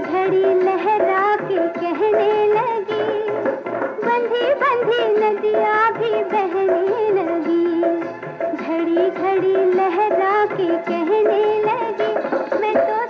घड़ी लहरा के कहने लगी। बंधी बंधी नदिया भी बहने लगी। घड़ी घड़ी लहरा के कहने लगी। मैं तो